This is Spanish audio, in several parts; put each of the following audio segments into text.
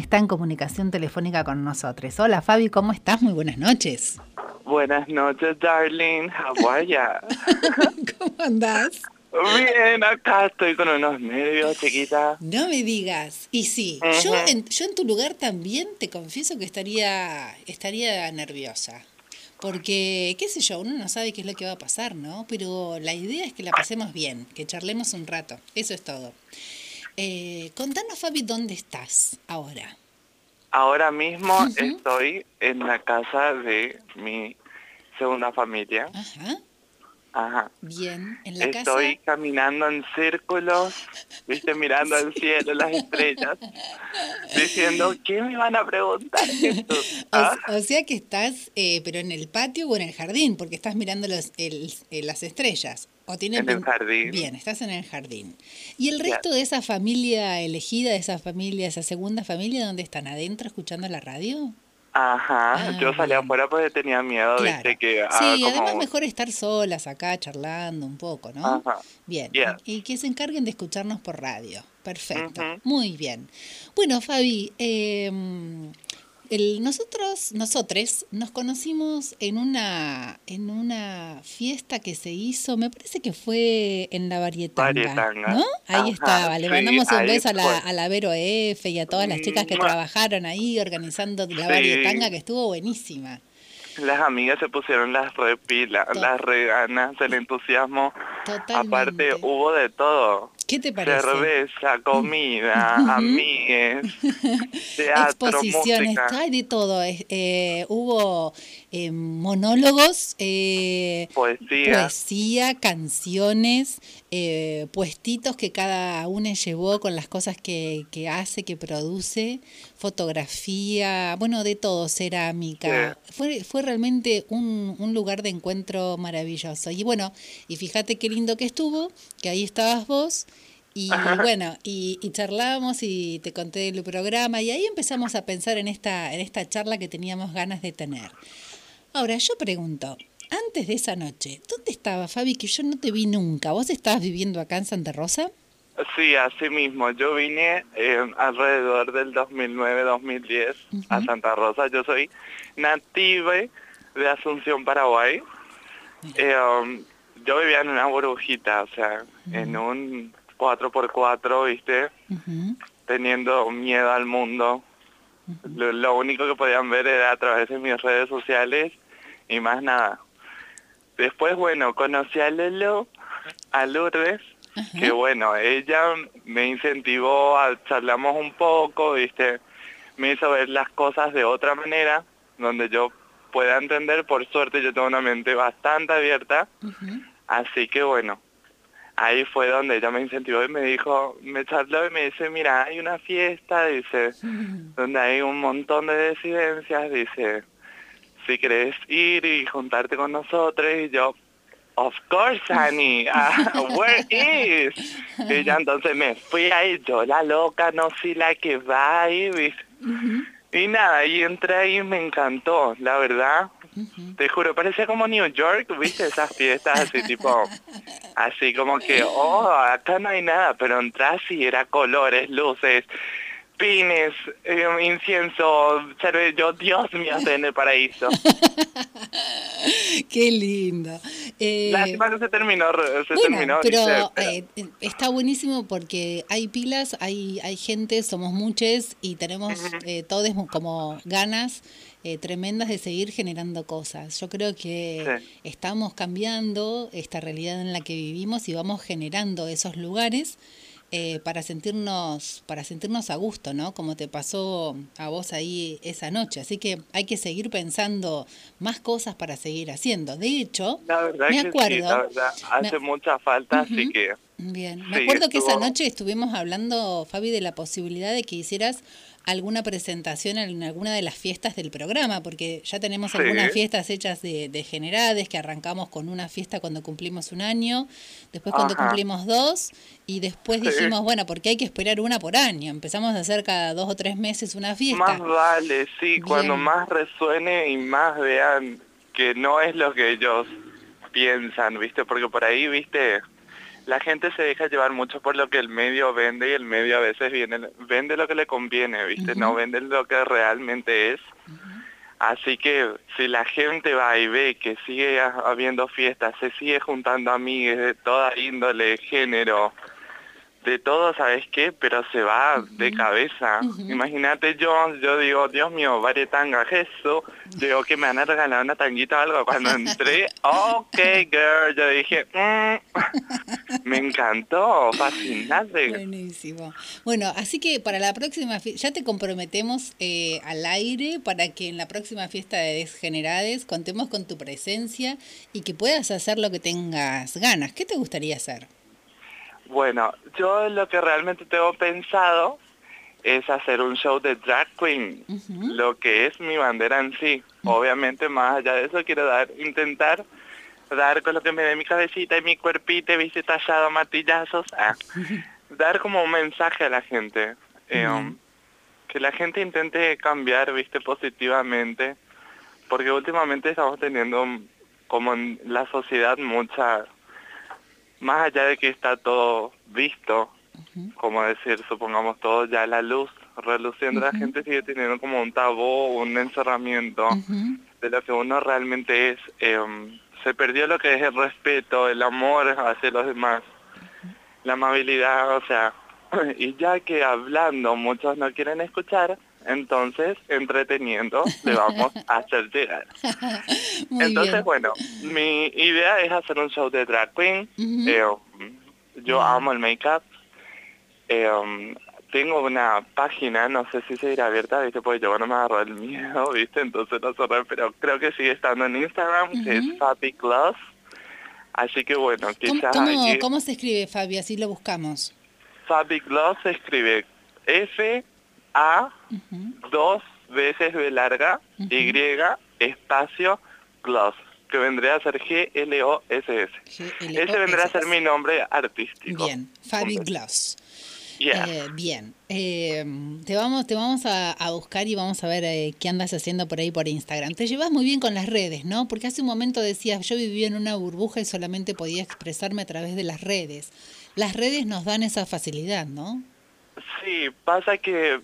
está en comunicación telefónica con nosotros. Hola Fabi, ¿cómo estás? Muy buenas noches. Buenas noches, darling. How are ya? ¿Cómo andás? Bien, acá estoy con unos nervios, chiquita. No me digas. Y sí, yo, en, yo en tu lugar también te confieso que estaría, estaría nerviosa. Porque, qué sé yo, uno no sabe qué es lo que va a pasar, ¿no? Pero la idea es que la pasemos bien, que charlemos un rato. Eso es todo. Eh, contanos, Fabi, ¿dónde estás ahora? Ahora mismo estoy en la casa de mi segunda familia. Ajá. Ajá. Bien, en la casa. Estoy caminando en círculos, viste, mirando al cielo, las estrellas, diciendo, ¿qué me van a preguntar esto? O, o sea que estás, eh, pero en el patio o en el jardín, porque estás mirando los, el, eh, las estrellas. ¿O tiene En el jardín. Bien, estás en el jardín. ¿Y el resto de esa familia elegida, de esa familia, esa segunda familia, dónde están? ¿Adentro escuchando la radio? Ajá, Ah, yo salí bien. afuera porque tenía miedo, Claro. viste, que haga Sí, como además mejor estar solas acá charlando un poco, ¿no? Ajá. Bien, Yeah. y que se encarguen de escucharnos por radio. Perfecto, muy bien. Bueno, Fabi, eh, el, nosotros, nosotres, nos conocimos en una, en una fiesta que se hizo, me parece que fue en la Varietanga, Varietanga. ¿no? Ahí Ajá, estaba, le sí, mandamos un beso a la, a la Vero F y a todas las chicas que Mua. trabajaron ahí organizando la Sí. Varietanga, que estuvo buenísima. Las amigas se pusieron las repilas, las reganas, el entusiasmo. Totalmente. Aparte hubo de todo. ¿Qué te parece? Cerveza, comida, amigues, teatro, Exposiciones, música, hay de todo. eh, hubo eh, monólogos, eh, poesía. poesía, canciones, eh, puestitos que cada uno llevó con las cosas que, que hace, que produce, fotografía, bueno, de todo, cerámica. Fue, fue realmente un, un lugar de encuentro maravilloso. Y bueno, y fíjate qué lindo que estuvo, que ahí estabas vos. Y bueno, y, y charlábamos y te conté el programa y ahí empezamos a pensar en esta, en esta charla que teníamos ganas de tener. Ahora, yo pregunto, antes de esa noche, ¿dónde estaba Fabi? Que yo no te vi nunca. ¿Vos estabas viviendo acá en Santa Rosa? Sí, así mismo. Yo vine eh, alrededor del 2009-2010 a Santa Rosa. Yo soy nativa de Asunción, Paraguay. Eh, um, yo vivía en una burbujita, o sea, en un 4x4, ¿viste? Teniendo miedo al mundo. Lo, lo único que podían ver era a través de mis redes sociales y más nada. Después, bueno, conocí a Lelo, a Lourdes, que bueno, ella me incentivó, a, charlamos un poco, ¿viste? Me hizo ver las cosas de otra manera, donde yo pueda entender, por suerte yo tengo una mente bastante abierta, así que bueno, ahí fue donde ella me incentivó y me dijo, me charló y me dice, mira, hay una fiesta, dice, donde hay un montón de disidencias, dice, si querés ir y juntarte con nosotros, y yo, of course, honey, ah, where is? Y ya entonces me fui ahí, yo la loca, no soy la que va ahí, ¿viste? Y nada, y entré ahí y me encantó, la verdad. Te juro, parecía como New York, ¿viste? Esas fiestas así tipo, así como que, oh, acá no hay nada, pero entras y era colores, luces, pines, eh, incienso, yo, Dios mío, estoy en el paraíso. Qué lindo. Eh, Lástima que se terminó, se bueno, terminó. pero eh, eh, está buenísimo porque hay pilas, hay, hay gente, somos muchos y tenemos eh, todos como ganas eh, tremendas de seguir generando cosas. Yo creo que Sí. estamos cambiando esta realidad en la que vivimos y vamos generando esos lugares eh, para sentirnos para sentirnos a gusto, ¿no? Como te pasó a vos ahí esa noche. Así que hay que seguir pensando más cosas para seguir haciendo. De hecho, la verdad me que acuerdo. sí, la verdad, hace me- mucha falta, así que... Bien, me Sí, acuerdo que esa noche estuvimos hablando, Fabi, de la posibilidad de que hicieras alguna presentación en alguna de las fiestas del programa, porque ya tenemos Sí. algunas fiestas hechas de, de generades, que arrancamos con una fiesta cuando cumplimos un año, después cuando Ajá. cumplimos dos, y después Sí. dijimos, bueno, porque hay que esperar una por año, empezamos a hacer cada dos o tres meses una fiesta. Más vale, sí, cuando más resuene y más vean que no es lo que ellos piensan, ¿viste? Porque por ahí, ¿viste? La gente se deja llevar mucho por lo que el medio vende y el medio a veces viene, vende lo que le conviene, ¿viste? No vende lo que realmente es. Así que si la gente va y ve que sigue habiendo fiestas, se sigue juntando amigues de toda índole, género, de todo, ¿sabes qué? Pero se va de cabeza. Imagínate yo, yo digo, Dios mío, vale tanga, Jesús. Digo que me van a regalar una tanguita o algo. Cuando entré, ok, girl, yo dije, mm". me encantó, fascinante. Buenísimo. Bueno, así que para la próxima, ya te comprometemos eh, al aire para que en la próxima fiesta de Desgenerades contemos con tu presencia y que puedas hacer lo que tengas ganas. ¿Qué te gustaría hacer? Bueno, yo lo que realmente tengo pensado es hacer un show de drag queen, lo que es mi bandera en sí. Obviamente más allá de eso quiero dar, intentar dar con lo que me dé mi cabecita y mi cuerpito, viste, tallado, martillazos, ah, dar como un mensaje a la gente. Eh, um, que la gente intente cambiar, viste, positivamente, porque últimamente estamos teniendo como en la sociedad mucha más allá de que está todo visto, como decir, supongamos todo ya la luz reluciendo, la gente sigue teniendo como un tabú, un encerramiento de lo que uno realmente es. Em, se perdió lo que es el respeto, el amor hacia los demás, la amabilidad, o sea, y ya que hablando muchos no quieren escuchar, entonces entreteniendo le vamos a hacer llegar. entonces, bueno, mi idea es hacer un show de drag queen. Eh, yo amo el make-up. Eh, um, tengo una página, no sé si se irá abierta, ¿viste? Porque yo no me agarro el miedo, ¿viste? Entonces no cerré, pero creo que sigue estando en Instagram, que es Fabi Gloss. Así que bueno, quizás... ¿Cómo, ¿Cómo, se escribe, Fabi? Así lo buscamos. Fabi Gloss se escribe F a dos veces B larga, Y, espacio, Gloss, que vendría a ser G-L-O-S-S. Ese vendría a ser mi nombre artístico. Bien, Fabi Gloss. Eh, bien, eh, te vamos, te vamos a, buscar y vamos a ver eh, qué andas haciendo por ahí por Instagram. Te llevas muy bien con las redes, ¿no? Porque hace un momento decías, yo vivía en una burbuja y solamente podía expresarme a través de las redes. Las redes nos dan esa facilidad, ¿no? Sí, pasa que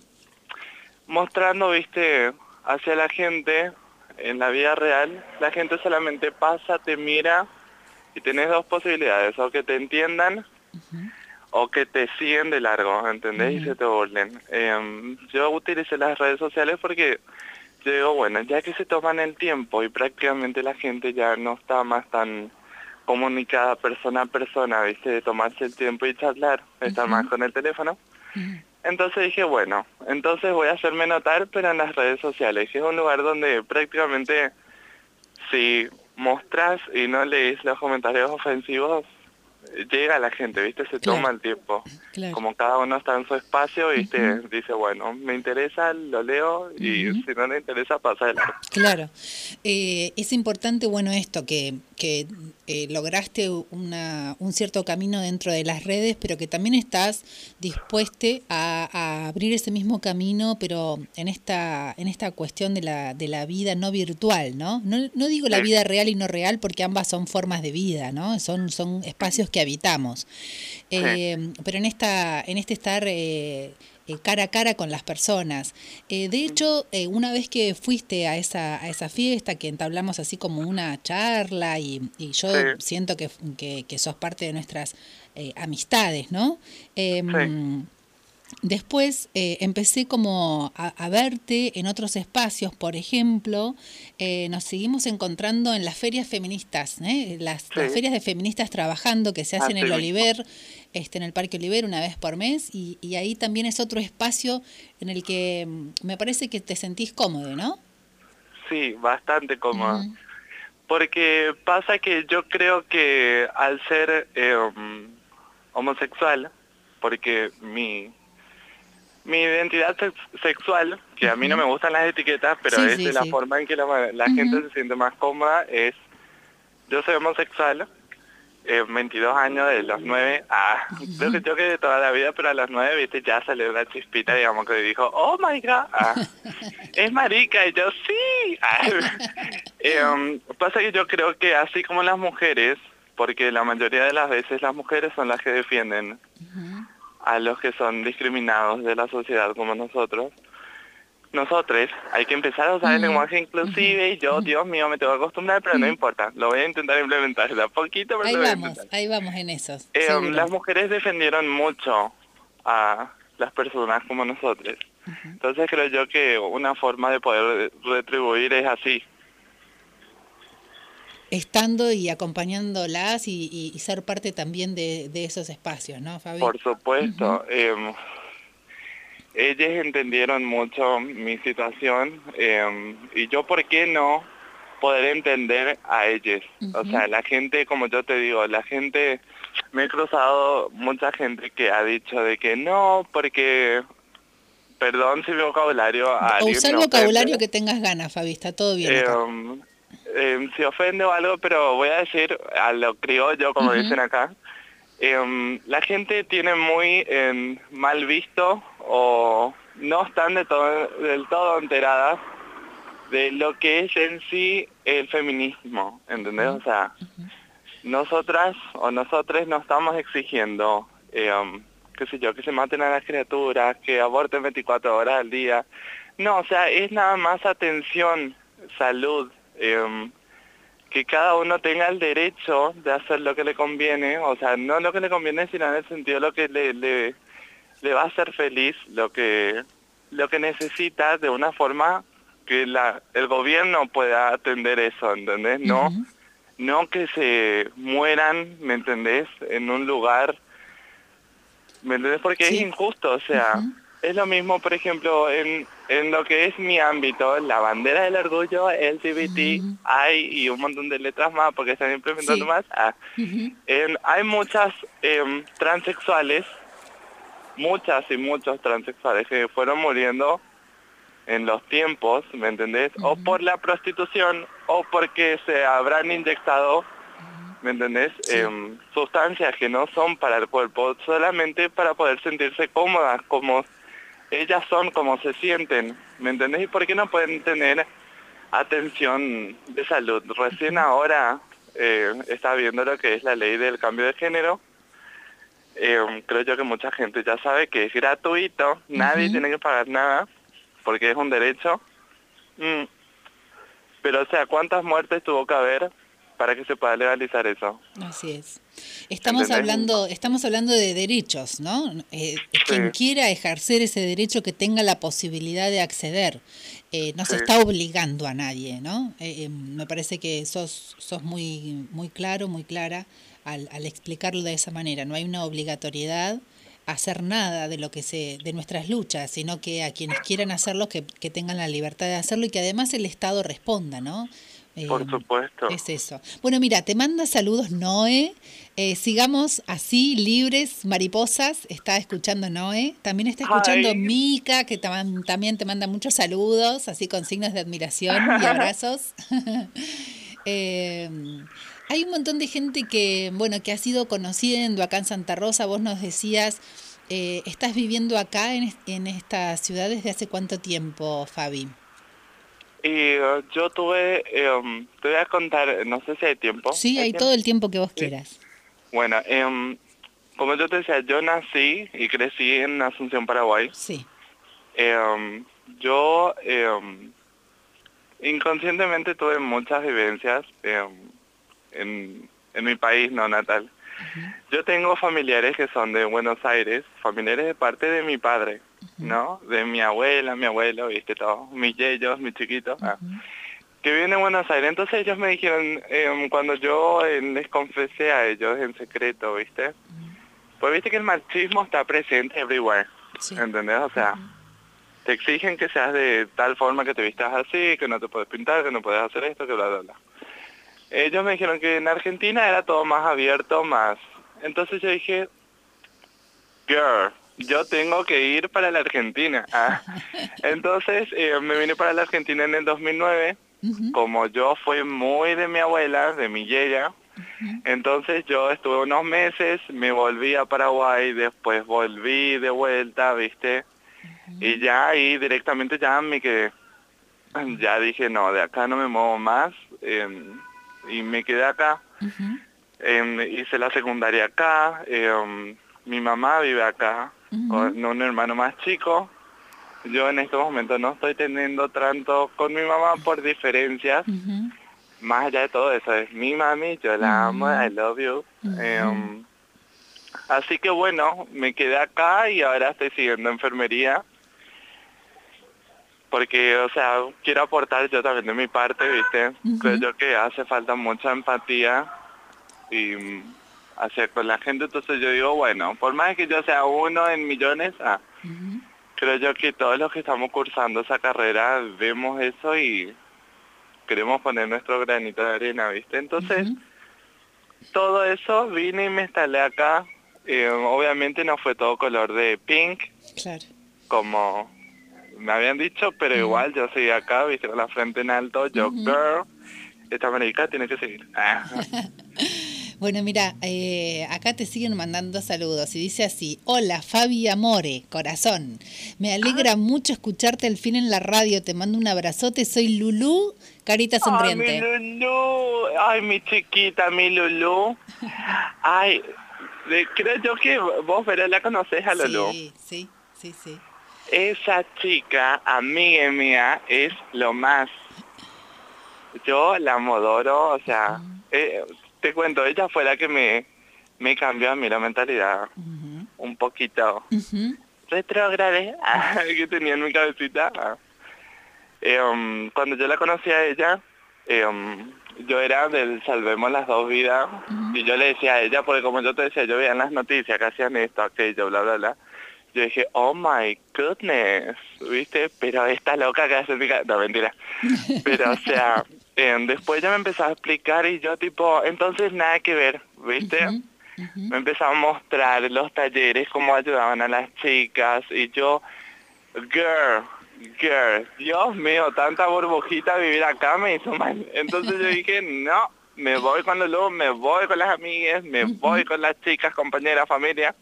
mostrando, viste, hacia la gente en la vida real, la gente solamente pasa, te mira y tenés dos posibilidades, o que te entiendan o que te siguen de largo, ¿entendés? Y se te burlen. Em, yo utilicé las redes sociales porque yo digo, bueno, ya que se toman el tiempo y prácticamente la gente ya no está más tan comunicada persona a persona, ¿viste? De tomarse el tiempo y charlar, estar más con el teléfono. Entonces dije, bueno, entonces voy a hacerme notar, pero en las redes sociales, que es un lugar donde prácticamente si mostras y no lees los comentarios ofensivos, llega la gente, ¿viste? Se toma el tiempo. Como cada uno está en su espacio, ¿viste? Dice, bueno, me interesa, lo leo y si no le interesa, pasa adelante. Claro. Eh, es importante, bueno, esto, que, que eh, lograste una, un cierto camino dentro de las redes, pero que también estás dispuesto a, abrir ese mismo camino, pero en esta, en esta cuestión de la, de la vida no virtual, ¿no? No, no digo la vida real y no real porque ambas son formas de vida, ¿no? Son, son espacios que habitamos. Eh, pero en, esta, en este estar... Eh, eh, cara a cara con las personas. de hecho, una vez que fuiste a esa, a esa fiesta, que entablamos así como una charla y, yo siento que, que, sos parte de nuestras amistades, ¿no? Em, Después eh, empecé como a, verte en otros espacios, por ejemplo, eh, nos seguimos encontrando en las ferias feministas, ¿eh? las, ferias de feministas trabajando que se hacen en el Oliver, este, en el Parque Oliver una vez por mes, y, ahí también es otro espacio en el que mm, me parece que te sentís cómodo, ¿no? Sí, bastante cómodo. Porque pasa que yo creo que al ser um, homosexual, porque mi mi identidad sexual, que a mí no me gustan las etiquetas, pero es de la forma en que la, gente se siente más cómoda, es, yo soy homosexual, eh, 22 años, de los 9 a, creo que yo que de toda la vida, pero a los 9, viste, ya salió una chispita, digamos, que dijo, oh my god, ah, es marica, y yo, sí. Ah, eh, um, pasa que yo creo que así como las mujeres porque la mayoría de las veces las mujeres son las que defienden a los que son discriminados de la sociedad como nosotros. Nosotros hay que empezar a usar el lenguaje inclusive y yo, Dios mío, me tengo que acostumbrar, pero no importa, lo voy a intentar implementar de a poquito, pero ahí lo voy vamos, ahí vamos en eso. Eh, las mujeres defendieron mucho a las personas como nosotros. Entonces creo yo que una forma de poder retribuir es así. Estando y acompañándolas y, y, ser parte también de, de, esos espacios, ¿no, Fabi? Por supuesto. eh, ellos entendieron mucho mi situación eh, y yo, ¿por qué no poder entender a ellos? O sea, la gente, como yo te digo, la gente, me he cruzado mucha gente que ha dicho de que no, porque perdón si mi vocabulario... A usar vocabulario que tengas ganas, Fabi, está todo bien. Eh, eh, si ofende o algo, pero voy a decir a lo criollo, como uh -huh. dicen acá, eh, la gente tiene muy eh, mal visto o no están de todo, del todo enteradas de lo que es en sí el feminismo, ¿entendés? O sea, nosotras o nosotros no estamos exigiendo, eh, qué sé yo, que se maten a las criaturas, que aborten 24 horas al día. No, o sea, es nada más atención, salud, eh, que cada uno tenga el derecho de hacer lo que le conviene, o sea, no lo que le conviene, sino en el sentido de lo que le, le, le va a hacer feliz, lo que, lo que necesita de una forma que la, el gobierno pueda atender eso, ¿entendés? No, uh -huh. no que se mueran, ¿me entendés? En un lugar, ¿me entendés? Porque sí. es injusto, o sea, uh -huh. Es lo mismo, por ejemplo, en, en lo que es mi ámbito, la bandera del orgullo, LGBT, uh -huh. hay y un montón de letras más porque están implementando sí. más. Ah, en, hay muchas eh, transexuales, muchas y muchos transexuales que fueron muriendo en los tiempos, ¿me entendés? Uh -huh. O por la prostitución o porque se habrán inyectado, ¿me entendés? Sí. Eh, sustancias que no son para el cuerpo, solamente para poder sentirse cómodas, como ellas son, como se sienten, ¿me entendés? ¿Y por qué no pueden tener atención de salud? Recién ahora eh, está viendo lo que es la ley del cambio de género, eh, creo yo que mucha gente ya sabe que es gratuito, nadie uh -huh. tiene que pagar nada, porque es un derecho. Mm. Pero, o sea, ¿cuántas muertes tuvo que haber para que se pueda legalizar eso? Así es. Estamos ¿Entendés? hablando, estamos hablando de derechos, ¿no? Eh, sí. Quien quiera ejercer ese derecho que tenga la posibilidad de acceder. Eh, no sí. se está obligando a nadie, ¿no? Eh, me parece que sos, sos muy, muy claro, muy clara al, al explicarlo de esa manera. No hay una obligatoriedad hacer nada de lo que se de nuestras luchas, sino que a quienes quieran hacerlo que, que tengan la libertad de hacerlo y que además el Estado responda, ¿no? Eh, Por supuesto. Es eso. Bueno, mira, te manda saludos Noé. Eh, sigamos así, libres, mariposas. Está escuchando Noé. También está escuchando Ay. Mica, que también te manda muchos saludos, así con signos de admiración y abrazos. eh, hay un montón de gente que, bueno, que ha sido conociendo acá en Santa Rosa. Vos nos decías, eh, ¿estás viviendo acá en, en esta ciudad desde hace cuánto tiempo, Fabi? Y uh, yo tuve, um, te voy a contar, no sé si hay tiempo. Sí, hay, todo el tiempo que vos sí. quieras. Bueno, um, como yo te decía, yo nací y crecí en Asunción, Paraguay. Sí. Um, yo inconscientemente tuve muchas vivencias en, en mi país no natal. Uh -huh. Yo tengo familiares que son de Buenos Aires, familiares de parte de mi padre. ¿No? De mi abuela, mi abuelo, viste, todo, mis yeyos, mis chiquitos, ah, que viven en Buenos Aires. Entonces ellos me dijeron, eh, cuando yo eh, les confesé a ellos en secreto, viste, pues viste que el machismo está presente everywhere, sí. ¿entendés? O sea, te exigen que seas de tal forma que te vistas así, que no te puedes pintar, que no puedes hacer esto, que bla, bla, bla ellos me dijeron que en Argentina era todo más abierto, más. Entonces yo dije, girl, yo tengo que ir para la Argentina. Ah. Entonces eh, me vine para la Argentina en el 2009. Uh -huh. Como yo fui muy de mi abuela, de mi uh -huh. entonces yo estuve unos meses, me volví a Paraguay, después volví de vuelta, ¿viste? Uh -huh. Y ya ahí directamente ya me quedé. Ya dije, no, de acá no me muevo más. Eh, y me quedé acá. Em, hice la secundaria acá, em, mi mamá vive acá, con un hermano más chico. Yo en este momento no estoy teniendo tanto con mi mamá por diferencias. Más allá de todo eso, es mi mami, yo la amo, I love you. Em, así que bueno, me quedé acá y ahora estoy siguiendo enfermería porque, o sea, quiero aportar yo también de mi parte, ¿viste? Creo yo que hace falta mucha empatía y hacia con la gente, entonces yo digo, bueno, por más que yo sea uno en millones, ah, creo yo que todos los que estamos cursando esa carrera vemos eso y queremos poner nuestro granito de arena, ¿viste? Entonces, todo eso vine y me instalé acá. Eh, obviamente no fue todo color de pink, claro. como me habían dicho, pero igual yo seguí acá, viste, con la frente en alto, yo, girl, esta América tiene que seguir. Bueno, mira, eh, acá te siguen mandando saludos y dice así, hola Fabi Amore, corazón, me alegra ah. mucho escucharte al fin en la radio, te mando un abrazote, soy Lulú, carita sonriente. Ay, mi Lulú, ay, mi chiquita, mi Lulú, ay, creo yo que vos, pero la conoces a Lulú. Sí, sí, sí, sí. Esa chica, amiga mía, es lo más. Yo la modoro, o sea, eh, te cuento, ella fue la que me, me cambió a mí la mentalidad un poquito. Uh que tenía en mi cabecita. Eh, um, cuando yo la conocí a ella, eh, um, yo era del salvemos las dos vidas y yo le decía a ella, porque como yo te decía, yo veía en las noticias que hacían esto, aquello, bla, bla, bla yo dije, oh my goodness, ¿viste? Pero esta loca que hace... No, mentira. Pero, o sea, eh, después ya me empezaba a explicar y yo tipo, entonces nada que ver, ¿viste? Me empezaba a mostrar los talleres, cómo ayudaban a las chicas y yo, girl, girl, Dios mío, tanta burbujita vivir acá me hizo mal. Entonces yo dije, no, me voy con Lulu, me voy con las amigas, me voy con las chicas, compañeras, familia.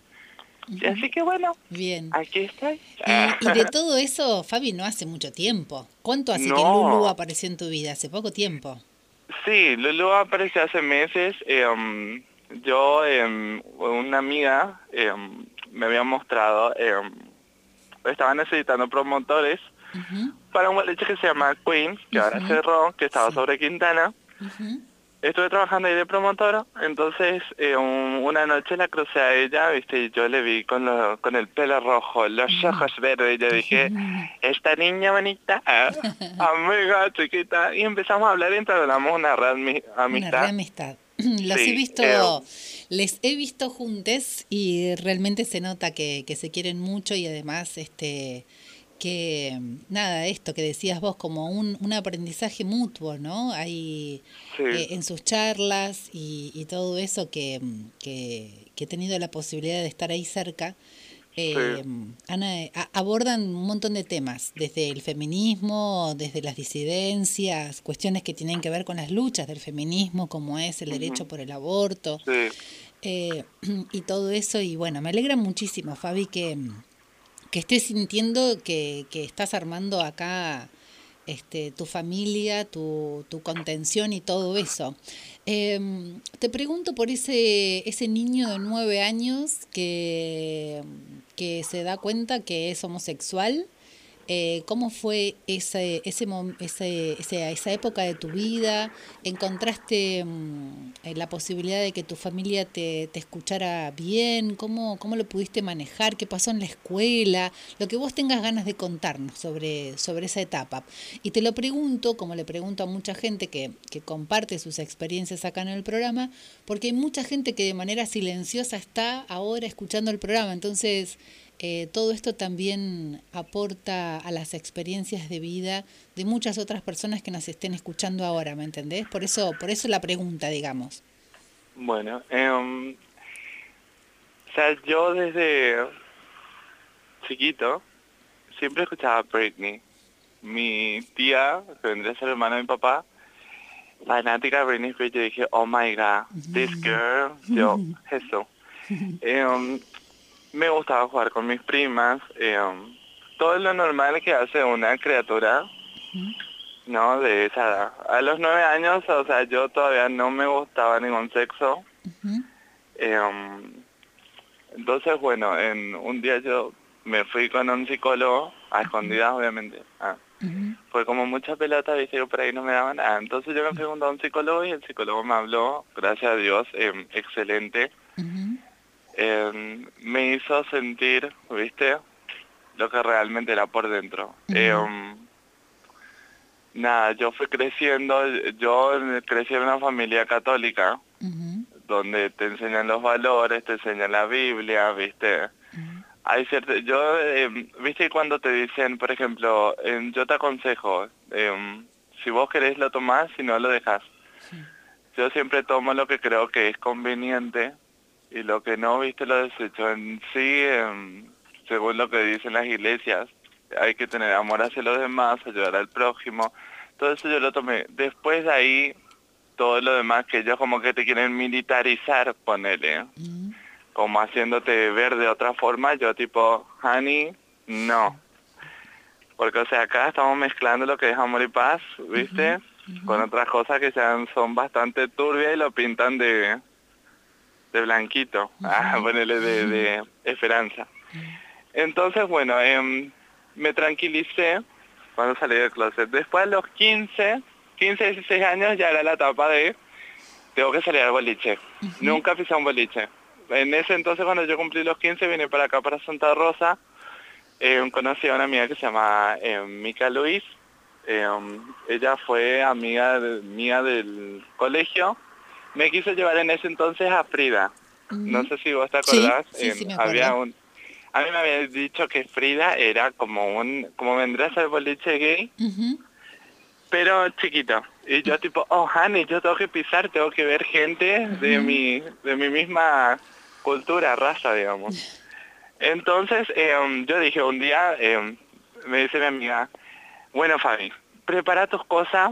Así que bueno, Bien. aquí estoy. Y, de todo eso, Fabi, no hace mucho tiempo. ¿Cuánto hace que Lulu apareció en tu vida? ¿Hace poco tiempo? Sí, Lulu apareció hace meses. Eh, um, yo, em, una amiga em, me había mostrado, em, estaba necesitando promotores para un boliche que se llama Queen, que ahora cerró, que estaba sobre Quintana estuve trabajando ahí de promotora, entonces eh, una noche la crucé a ella, viste, y yo le vi con, con el pelo rojo, los ojos verdes, y yo dije, esta niña bonita, amiga chiquita, y empezamos a hablar y entablamos una red amistad. Una amistad. Los he visto, eh, les he visto juntos y realmente se nota que, que se quieren mucho y además este que nada, esto que decías vos, como un, un aprendizaje mutuo, ¿no? Hay eh, en sus charlas y, todo eso que, que, he tenido la posibilidad de estar ahí cerca, eh, abordan un montón de temas, desde el feminismo, desde las disidencias, cuestiones que tienen que ver con las luchas del feminismo, como es el derecho por el aborto, eh, y todo eso. Y bueno, me alegra muchísimo, Fabi, que que estés sintiendo que, que estás armando acá este, tu familia, tu, tu, contención y todo eso. Em, te pregunto por ese, ese niño de nueve años que, que se da cuenta que es homosexual eh, ¿Cómo fue ese, ese, ese, esa época de tu vida? ¿Encontraste mm, eh, la posibilidad de que tu familia te, te escuchara bien? ¿Cómo, ¿Cómo lo pudiste manejar? ¿Qué pasó en la escuela? Lo que vos tengas ganas de contarnos sobre, sobre esa etapa. Y te lo pregunto, como le pregunto a mucha gente que, que comparte sus experiencias acá en el programa, porque hay mucha gente que de manera silenciosa está ahora escuchando el programa. Entonces, eh, todo esto también aporta a las experiencias de vida de muchas otras personas que nos estén escuchando ahora, ¿me entendés? Por eso, por eso la pregunta, digamos. Bueno, um, o sea, yo desde chiquito siempre escuchaba Britney. Mi tía, que vendría a ser hermana de mi papá, fanática de Britney Spears, yo dije, oh my god, this girl, yo, eso. Um, me gustaba jugar con mis primas, eh, todo lo normal que hace una criatura, ¿no? De esa edad. A los nueve años, o sea, yo todavía no me gustaba ningún sexo, Em, entonces, bueno, en un día yo me fui con un psicólogo, a escondidas obviamente. Ah. Fue como mucha pelota, viste, yo por ahí no me daban nada. Entonces yo me fui a un psicólogo y el psicólogo me habló, gracias a Dios, em, excelente. Em, me hizo sentir, viste, lo que realmente era por dentro. nada, yo fui creciendo, yo crecí en una familia católica donde te enseñan los valores, te enseñan la Biblia, ¿viste? Hay cierto, yo, eh, ¿viste cuando te dicen, por ejemplo, yo te aconsejo, em, si vos querés lo tomás, si no lo dejas. Yo siempre tomo lo que creo que es conveniente y lo que no, ¿viste? Lo desecho. En sí, em, según lo que dicen las iglesias, hay que tener amor hacia los demás, ayudar al prójimo. Todo eso yo lo tomé. Después de ahí todo lo demás que ellos como que te quieren militarizar, ponele. Mm. Como haciéndote ver de otra forma, yo tipo, honey, no. Porque, o sea, acá estamos mezclando lo que es amor y paz, ¿viste? Con otras cosas que sean, son bastante turbias y lo pintan de, de blanquito, ah, ponele de, de esperanza. Entonces, bueno, em, me tranquilicé cuando salí del closet. Después a los 15 15, 16 años ya era la etapa de tengo que salir al boliche. Nunca pisé un boliche. En ese entonces cuando yo cumplí los 15 vine para acá, para Santa Rosa. Eh, conocí a una amiga que se llama eh, Mica Luis. Eh, ella fue amiga mía del colegio. Me quiso llevar en ese entonces a Frida. No sé si vos te acordás. había un, a mí me había dicho que Frida era como un, como vendrás al boliche gay, pero chiquito. Y yo tipo, oh, honey, yo tengo que pisar, tengo que ver gente de mi, de mi misma cultura, raza, digamos. Entonces, em, yo dije un día, em, me dice mi amiga, bueno, Fabi, prepara tus cosas.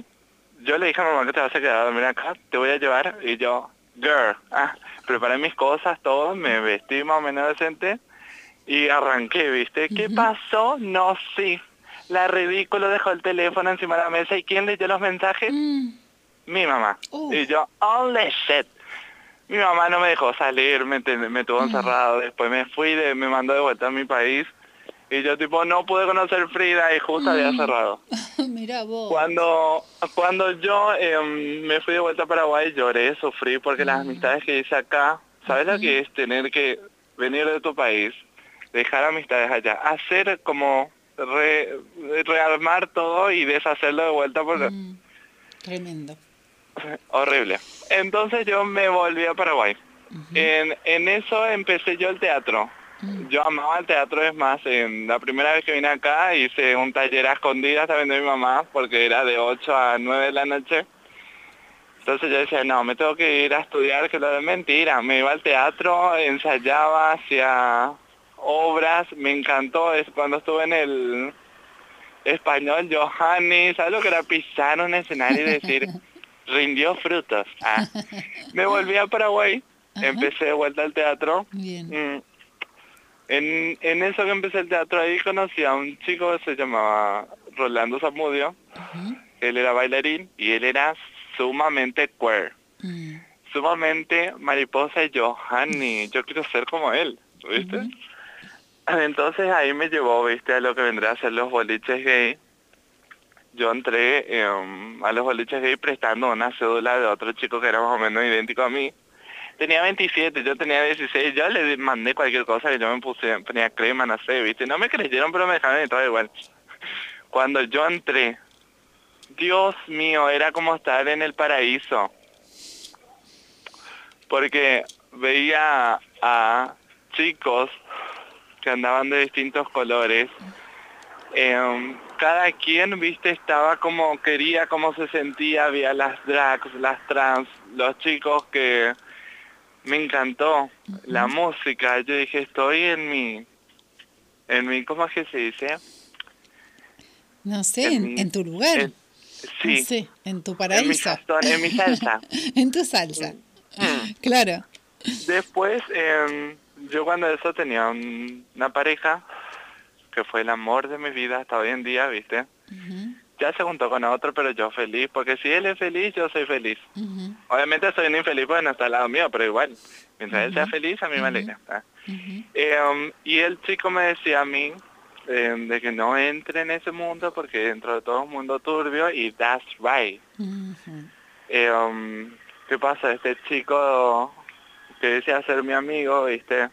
Yo le dije a mamá que te vas a quedar a dormir acá, te voy a llevar. Y yo, girl, ah, preparé mis cosas, todo, me vestí más o menos decente y arranqué, ¿viste? ¿Qué pasó? No, sí la ridículo dejó el teléfono encima de la mesa y ¿quién leyó los mensajes? Mm. Mi mamá. Uh. Y yo, holy shit. Mi mamá no me dejó salir, me, me tuvo mm. encerrado. Después me fui, de, me mandó de vuelta a mi país. Y yo tipo, no pude conocer Frida y justo había mm. cerrado. Mira vos. Cuando, cuando yo em, me fui de vuelta a Paraguay lloré, sufrí porque las amistades que hice acá, ¿sabes lo que es tener que venir de tu país, dejar amistades allá, hacer como rearmar todo y deshacerlo de vuelta por... Mm, tremendo. Horrible. Entonces yo me volví a Paraguay. en, en eso empecé yo el teatro. Mm. Yo amaba el teatro, es más, en la primera vez que vine acá hice un taller a escondidas también de mi mamá, porque era de 8 a 9 de la noche. Entonces yo decía, no, me tengo que ir a estudiar, que lo de mentira. Me iba al teatro, ensayaba, hacía obras, me encantó, es cuando estuve en el español, Johanny, ¿sabes lo que era pisar un escenario y decir, rindió frutos? Ah. Me volví a Paraguay, empecé de vuelta al teatro. Mm. En, en eso que empecé el teatro ahí conocí a un chico que se llamaba Rolando Zamudio. Él era bailarín y él era sumamente queer. Mm. Sumamente mariposa y Johanny. Yo quiero ser como él, ¿viste? Entonces ahí me llevó, viste, a lo que vendría a ser los boliches gay. Yo entré em, a los boliches gay prestando una cédula de otro chico que era más o menos idéntico a mí. Tenía 27, yo tenía 16, yo le mandé cualquier cosa que yo me puse, ponía crema, no sé, viste. No me creyeron, pero me dejaron todo igual. Cuando yo entré, Dios mío, era como estar en el paraíso. Porque veía a chicos que andaban de distintos colores. Em, cada quien, viste, estaba como quería, como se sentía, había las drags, las trans, los chicos que me encantó la música. Yo dije, estoy en mi, en mi, ¿cómo es que se dice? No sé, en, tu lugar. sí. en tu paraíso. En mi, salsa. en tu salsa. Mm. Claro. Después, eh, yo cuando eso tenía una pareja que fue el amor de mi vida hasta hoy en día, ¿viste? Ya se juntó con otro, pero yo feliz, porque si él es feliz, yo soy feliz. Obviamente soy un infeliz porque no está al lado mío, pero igual, mientras él sea feliz, a mí me alegra. Eh, um, y el chico me decía a mí eh, de que no entre en ese mundo porque dentro de todo es un mundo turbio y that's right. Eh, um, ¿Qué pasa? Este chico que decía ser mi amigo, viste,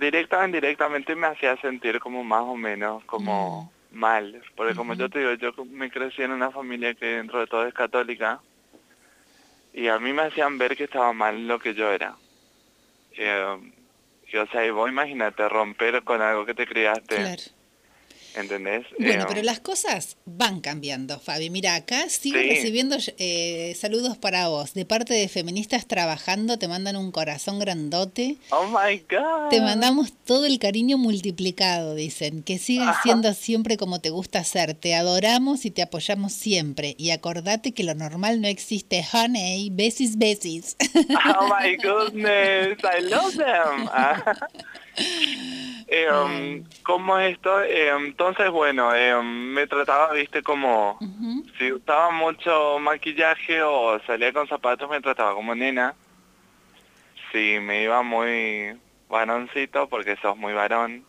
directa o indirectamente me hacía sentir como más o menos como mm. Mal, porque como yo te digo, yo me crecí en una familia que dentro de todo es católica y a mí me hacían ver que estaba mal lo que yo era. Eh, y, o sea, y vos imagínate romper con algo que te criaste. ¿Entendés? Bueno, pero eh, las cosas van cambiando, Fabi. Mira, acá sigo recibiendo eh, saludos para vos. De parte de Feministas Trabajando, te mandan un corazón grandote. Oh my God. Te mandamos todo el cariño multiplicado, dicen. Que sigas siendo siempre como te gusta ser. Te adoramos y te apoyamos siempre. Y acordate que lo normal no existe, honey. Besis, besis. Oh my goodness. I love them. Eh, um, ¿Cómo es esto? Eh, entonces, bueno, eh, me trataba, viste, como si usaba mucho maquillaje o salía con zapatos, me trataba como nena. Si me iba muy varoncito, porque sos muy varón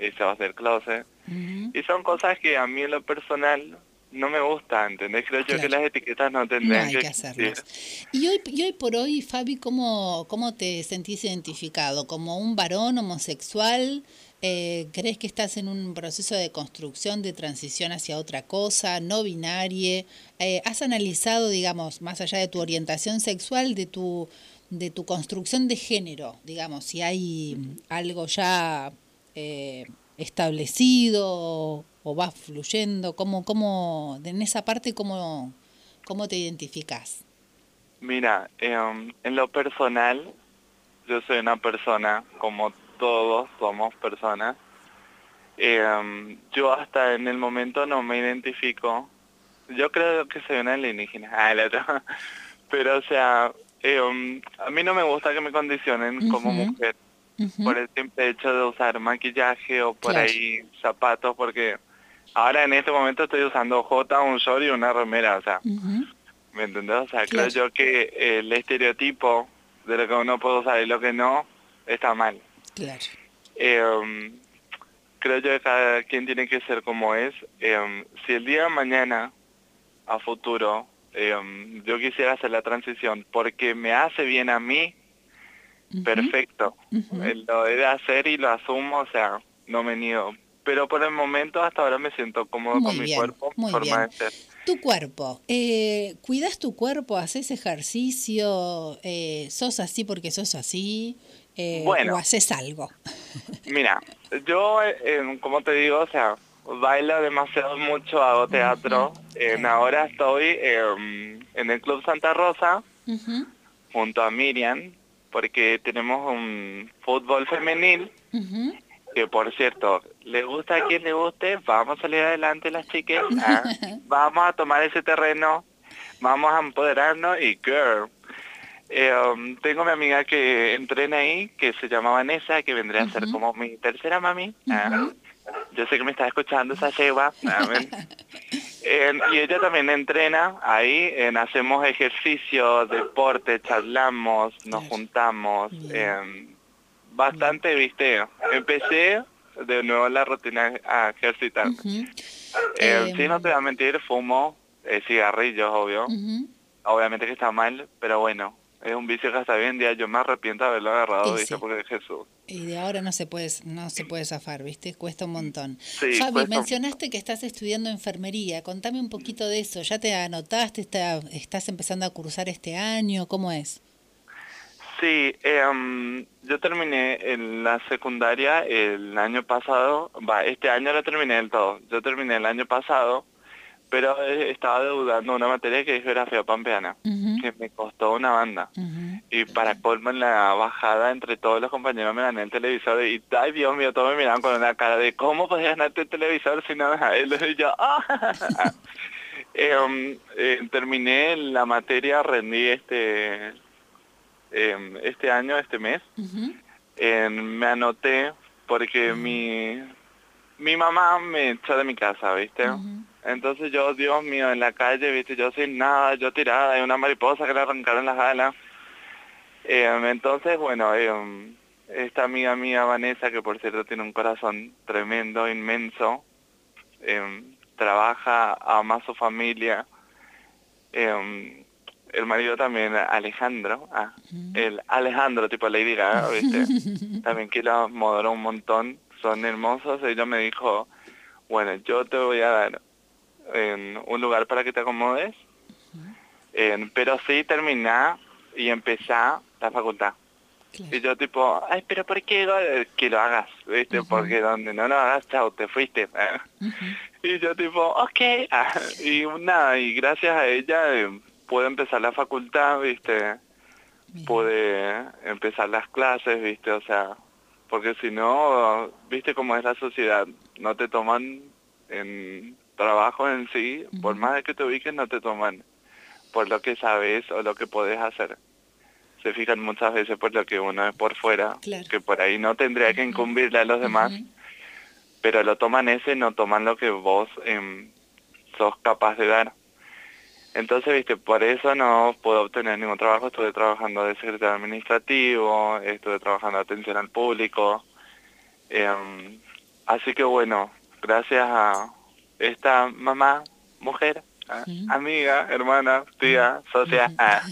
y sos del closet. Y son cosas que a mí en lo personal no me gusta, ¿entendés? Creo yo que las etiquetas no tendrían que, hacerlas. Y hoy, y hoy por hoy, Fabi, ¿cómo, ¿cómo te sentís identificado? ¿Como un varón homosexual? Eh, ¿Crees que estás en un proceso de construcción, de transición hacia otra cosa, no binaria? Eh, ¿Has analizado, digamos, más allá de tu orientación sexual, de tu, de tu construcción de género, digamos, si hay algo ya eh, establecido o va fluyendo? ¿Cómo, cómo, en esa parte, cómo, cómo te identificas? Mira, em, en lo personal, yo soy una persona, como todos somos personas. Em, yo hasta en el momento no me identifico. Yo creo que soy una alienígena. Ah, Pero, o sea, em, a mí no me gusta que me condicionen como mujer por el simple hecho de usar maquillaje o por ahí zapatos, porque Ahora en este momento estoy usando J, un short y una remera, o sea, ¿me entendés? O sea, creo yo que el estereotipo de lo que uno puede usar y lo que no está mal. Claro. Em, creo yo que cada quien tiene que ser como es. Em, si el día de mañana, a futuro, em, yo quisiera hacer la transición porque me hace bien a mí, perfecto. Lo he de hacer y lo asumo, o sea, no me niego pero por el momento hasta ahora me siento cómodo con mi cuerpo, muy forma bien. Tu cuerpo, eh, ¿cuidas tu cuerpo? ¿Haces ejercicio? Eh, ¿Sos así porque sos así? Eh, bueno, ¿O haces algo? mira, yo, eh, como te digo, o sea, bailo demasiado mucho, hago teatro. ahora estoy en el Club Santa Rosa, junto a Miriam, porque tenemos un fútbol femenil que por cierto, le gusta a quien le guste, vamos a salir adelante las chicas, ah, vamos a tomar ese terreno, vamos a empoderarnos y girl. Eh, um, tengo mi amiga que entrena ahí, que se llama Vanessa, que vendría a ser como mi tercera mami. Ah, yo sé que me está escuchando esa lleva. y ella también entrena ahí, en, hacemos ejercicio, deporte, charlamos, nos juntamos bastante, viste. Empecé de nuevo la rutina a ejercitar. Eh, sí, no te voy a mentir, fumo eh, cigarrillos, obvio. Obviamente que está mal, pero bueno, es un vicio que hasta hoy en día yo me arrepiento de haberlo agarrado, ¿viste? Porque es Jesús. Y de ahora no se puede, no se puede zafar, ¿viste? Cuesta un montón. Fabi, mencionaste que estás estudiando enfermería. Contame un poquito de eso. ¿Ya te anotaste? ¿Estás empezando a cursar este año? ¿Cómo es? Sí, eh, yo terminé en la secundaria el año pasado, va, este año la terminé del todo, yo terminé el año pasado, pero estaba deudando una materia que es geografía pampeana, que me costó una banda. Y para colmo en la bajada entre todos los compañeros me gané el televisor y, ay Dios mío, todos me miraban con una cara de, ¿cómo podías ganarte el televisor si no Y yo, ¡ah! Em, eh, terminé la materia, rendí este Em, este año, este mes, me anoté porque mi, mi mamá me echó de mi casa, ¿viste? Entonces yo, Dios mío, en la calle, viste, yo sin nada, yo tirada, hay una mariposa que le arrancaron las alas. Em, entonces, bueno, esta amiga mía, Vanessa, que por cierto tiene un corazón tremendo, inmenso, trabaja, ama a su familia. El marido también, Alejandro, ah, el Alejandro, tipo Lady Gaga, ¿viste? también que lo moderó un montón, son hermosos. Ella me dijo, bueno, yo te voy a dar en un lugar para que te acomodes, pero sí terminar y empezar la facultad. Y yo tipo, ay, pero ¿por qué que lo hagas? ¿Viste? Porque donde no lo hagas, chao, te fuiste. Y yo tipo, ok. y nada, y gracias a ella eh, pude empezar la facultad, ¿viste? Pude empezar las clases, ¿viste? O sea, porque si no, ¿viste cómo es la sociedad? No te toman en trabajo en sí, por más de que te ubiques, no te toman por lo que sabes o lo que puedes hacer. Se fijan muchas veces por lo que uno es por fuera, que por ahí no tendría que incumbirle a los demás, pero lo toman ese, no toman lo que vos em, sos capaz de dar. Entonces, viste, por eso no puedo obtener ningún trabajo. Estuve trabajando de secretario administrativo, estuve trabajando de atención al público. Em, así que bueno, gracias a, esta mamá, mujer, ah, amiga, hermana, tía, socia, ah,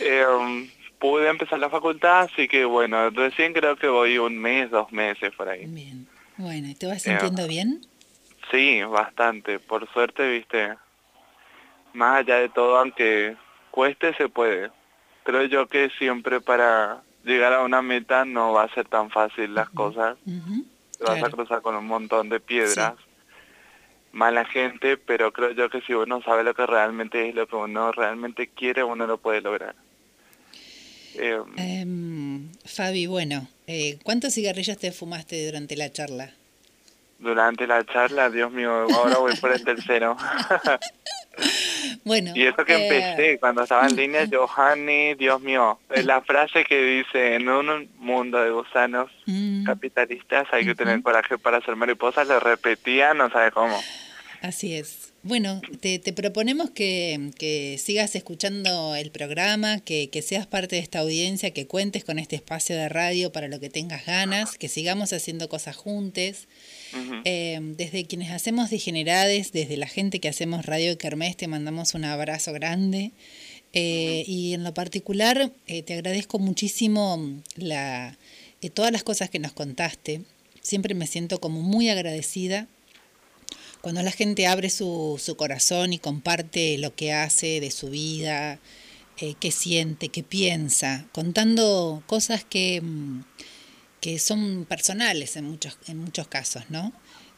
em, pude empezar la facultad, así que bueno, recién creo que voy un mes, dos meses por ahí. Bien, bueno, ¿y te vas sintiendo em, bien? Sí, bastante, por suerte, viste, más allá de todo, aunque cueste, se puede. Creo yo que siempre para llegar a una meta no va a ser tan fácil las cosas. Te vas a cruzar con un montón de piedras mala gente, pero creo yo que si uno sabe lo que realmente es, lo que uno realmente quiere, uno lo puede lograr. Eh, Fabi, bueno, eh, ¿cuántos cigarrillos te fumaste durante la charla? Durante la charla, Dios mío, ahora voy por el tercero. bueno. Y eso que eh, empecé, cuando estaba en línea, Johanny, Dios mío, la frase que dice, en un mundo de gusanos mm. capitalistas hay que tener coraje para ser mariposas, lo repetía, no sabe cómo. Así es. Bueno, te, proponemos que, sigas escuchando el programa, que, seas parte de esta audiencia, que cuentes con este espacio de radio para lo que tengas ganas, que sigamos haciendo cosas juntos. Eh, desde quienes hacemos Degenerades, desde la gente que hacemos Radio Kermés, te mandamos un abrazo grande. Eh, y en lo particular, eh, te agradezco muchísimo la, todas las cosas que nos contaste. Siempre me siento como muy agradecida cuando la gente abre su, su corazón y comparte lo que hace de su vida, eh, qué siente, qué piensa, contando cosas que, mm, que son personales en muchos, en muchos casos, ¿no?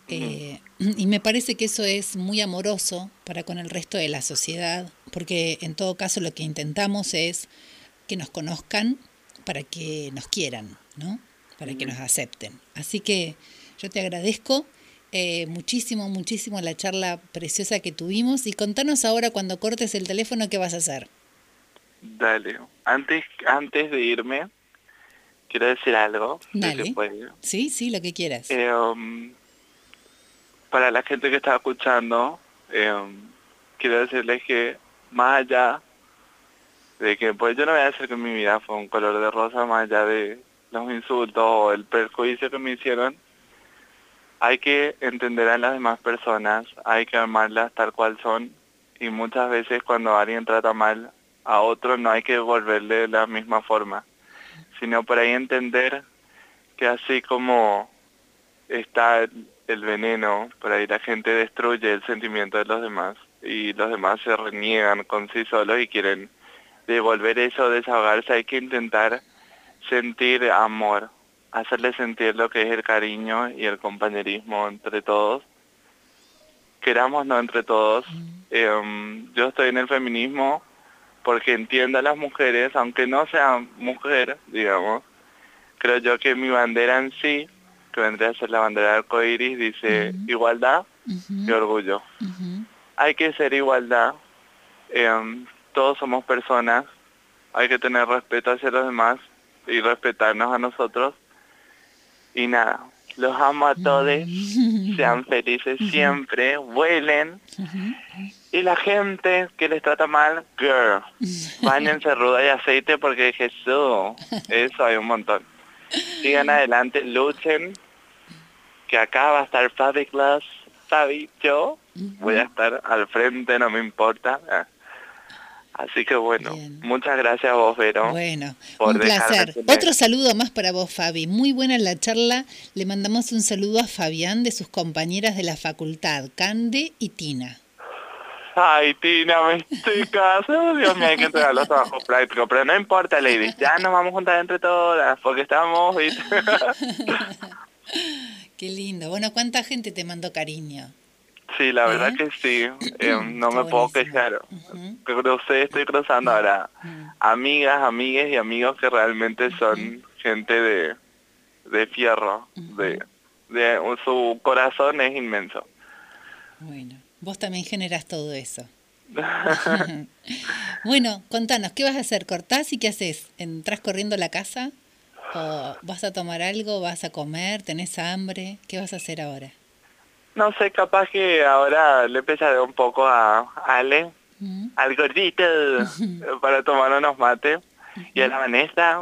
Eh, y me parece que eso es muy amoroso para con el resto de la sociedad, porque en todo caso lo que intentamos es que nos conozcan para que nos quieran, ¿no? Para que nos acepten. Así que yo te agradezco eh, muchísimo, muchísimo la charla preciosa que tuvimos y contanos ahora cuando cortes el teléfono qué vas a hacer. Dale, antes, antes de irme, quiero decir algo. Dale. Sí, sí, lo que quieras. Eh, um, para la gente que está escuchando, eh, um, quiero decirles que más allá de que pues yo no voy a decir que mi vida fue un color de rosa, más allá de los insultos o el perjuicio que me hicieron, hay que entender a las demás personas, hay que amarlas tal cual son y muchas veces cuando alguien trata mal a otro no hay que devolverle de la misma forma, sino por ahí entender que así como está el, veneno, por ahí la gente destruye el sentimiento de los demás y los demás se reniegan con sí solos y quieren devolver eso, desahogarse, hay que intentar sentir amor, hacerle sentir lo que es el cariño y el compañerismo entre todos. Querámonos entre todos. Em, yo estoy en el feminismo porque entiendo a las mujeres, aunque no sean mujer, digamos. Creo yo que mi bandera en sí, que vendría a ser la bandera de arcoiris, dice igualdad y orgullo. Hay que ser igualdad. Em, todos somos personas. Hay que tener respeto hacia los demás y respetarnos a nosotros y nada, Los amo a todos. Sean felices siempre. Vuelen. Y la gente que les trata mal, girl, bañense ruda y aceite porque Jesús, eso hay un montón. Sigan adelante, luchen, que acá va a estar Fabi Glass, Fabi, yo voy a estar al frente, no me importa. Así que bueno, muchas gracias a vos, Vero. Bueno, un placer. Otro saludo más para vos, Fabi. Muy buena la charla. Le mandamos un saludo a Fabián de sus compañeras de la facultad, Cande y Tina. Ay, Tina, me estoy casando. Dios mío, hay que entregar los trabajos prácticos. Pero no importa, lady. Ya nos vamos a juntar entre todas porque estamos... Qué lindo. Bueno, ¿cuánta gente te mandó cariño? Sí, la verdad ¿Eh? que sí. Eh, no me puedo quejar. Crucé, estoy cruzando ahora amigas, amigues y amigos que realmente son gente de, de fierro. de, de Su corazón es inmenso. Bueno. Vos también generas todo eso. bueno, contanos, ¿qué vas a hacer? ¿Cortás y qué haces? ¿Entrás corriendo a la casa? ¿O vas a tomar algo? ¿Vas a comer? ¿Tenés hambre? ¿Qué vas a hacer ahora? No sé, capaz que ahora le empezaré un poco a Ale, al gordito, para tomar unos mates. Y a la Vanessa,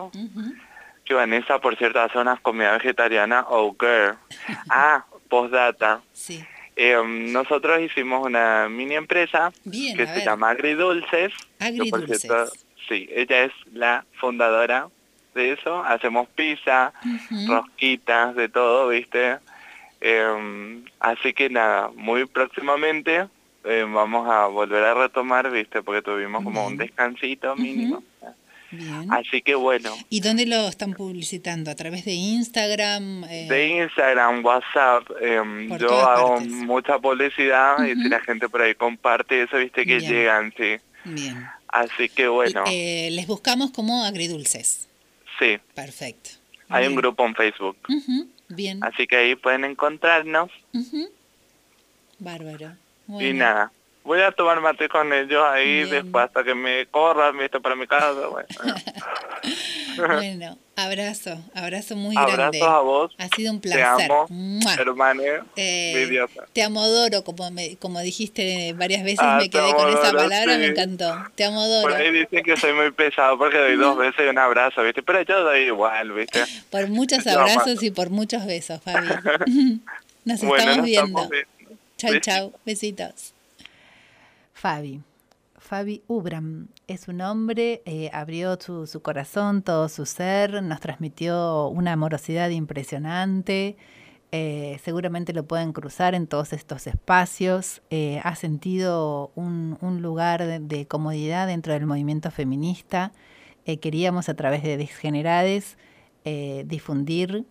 que Vanessa, por cierto, hace unas comidas vegetarianas, oh girl. Ah, postdata. Sí. Em, nosotros hicimos una mini empresa que se llama Agridulces. Agridulces. sí, ella es la fundadora de eso. Hacemos pizza, rosquitas, de todo, ¿viste? Em, así que nada, muy próximamente em, vamos a volver a retomar, ¿viste? Porque tuvimos como un descansito mínimo. Así que bueno. ¿Y dónde lo están publicitando? ¿A través de Instagram? Eh, de Instagram, WhatsApp. Em, yo hago mucha publicidad y si la gente por ahí comparte eso, viste que llegan, sí. Bien. Así que bueno. Eh, les buscamos como agridulces. Sí. Perfecto. Hay un grupo en Facebook. Bien. Así que ahí pueden encontrarnos. Bárbaro. Y nada, voy a tomar mate con ellos ahí después hasta que me corran, ¿viste? Para mi casa, bueno. bueno, abrazo, abrazo muy grande. a vos. Ha sido un placer. Te amo, hermano, eh, Te amodoro, como me, como dijiste varias veces, ah, me quedé con esa palabra, me encantó. Te amodoro. Por ahí dicen que soy muy pesado porque doy dos veces un abrazo, ¿viste? Pero yo doy igual, ¿viste? Por muchos abrazos y por muchos besos, Fabi. nos estamos viendo. Chau, chau. Besitos. Fabi. Fabi Ubram es un hombre, eh, abrió su, corazón, todo su ser, nos transmitió una amorosidad impresionante. Eh, seguramente lo pueden cruzar en todos estos espacios. Eh, ha sentido un, lugar de, comodidad dentro del movimiento feminista. queríamos a través de Desgenerades difundir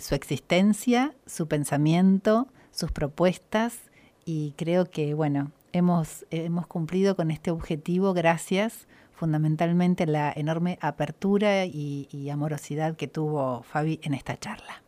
su existencia, su pensamiento, sus propuestas y creo que, bueno, hemos, hemos cumplido con este objetivo gracias fundamentalmente a la enorme apertura y amorosidad que tuvo Fabi en esta charla.